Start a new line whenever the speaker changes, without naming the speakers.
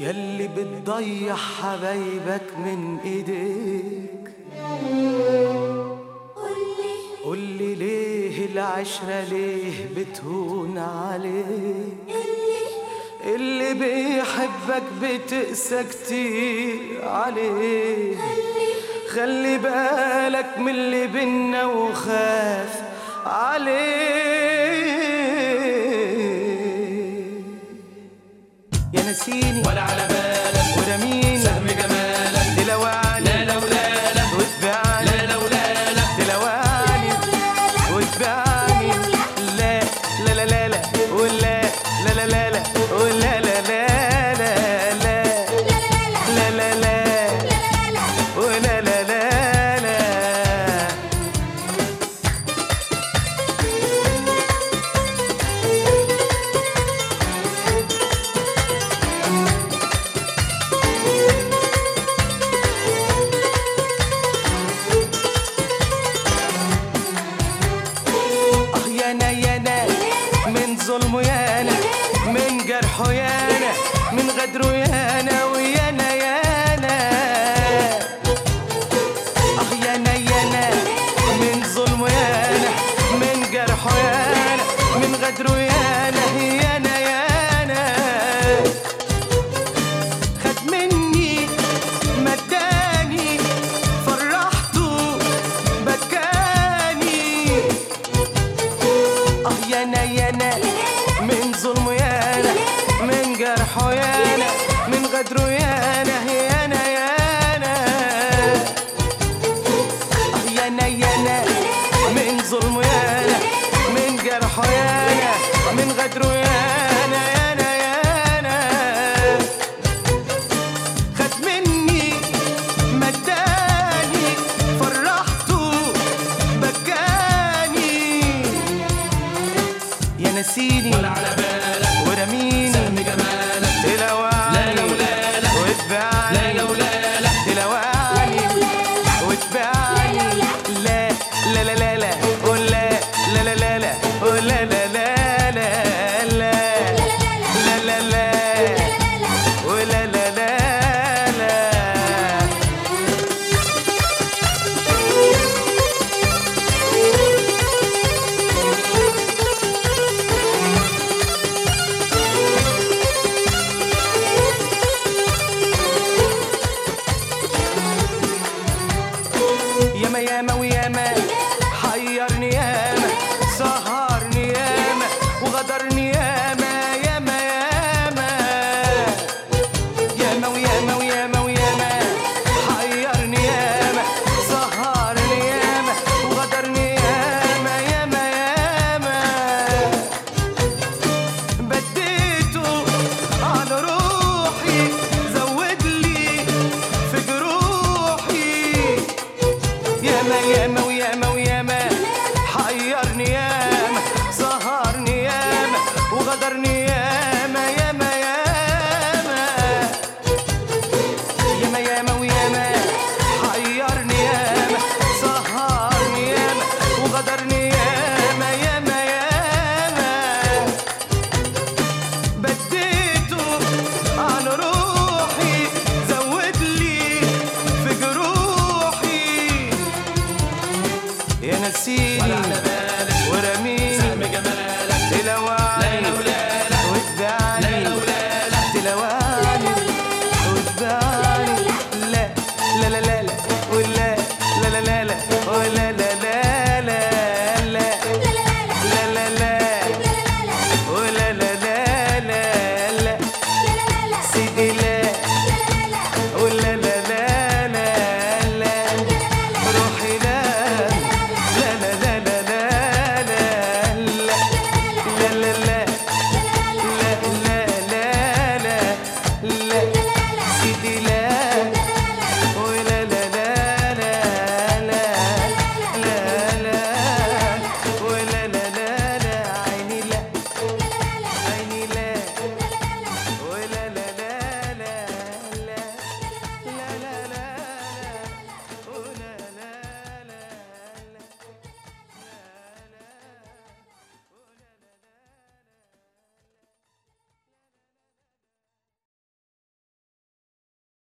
يلي بتضيع حبايبك من إيديك.
قولي
ليه العشرة ليه بتهون عليك؟
اللي
بيحبك بتقسى كتير عليه خلي بالك من اللي بينا وخاف عليه يا نسيني.
ولا على بالك.
ورميني
سهم
غدر ويانا ويانا يانا. اخ يانا يانا. آه من ظلمه ويانا من جرحه ويانا من غدره ويانا. هي بدر يا أنا يا أنا يا أنا آه يا أنا يا أنا من ظلمه يا أنا من جرحه يا أنا من غدره يا أنا يا أنا يا أنا خد مني مداني فرحته بكاني. يا نسيني
ولا على بالك.
ورميني
سهم جمالك.
ياما
ياما وياما. ناسيني ولا
ورميني
سهم جمالك تلواني ليلة
وليلة واتبعني ليلة وليلة تلواني واتبعني لا لا لا لا لا ولا لا لا لا لا ولا لا Sidi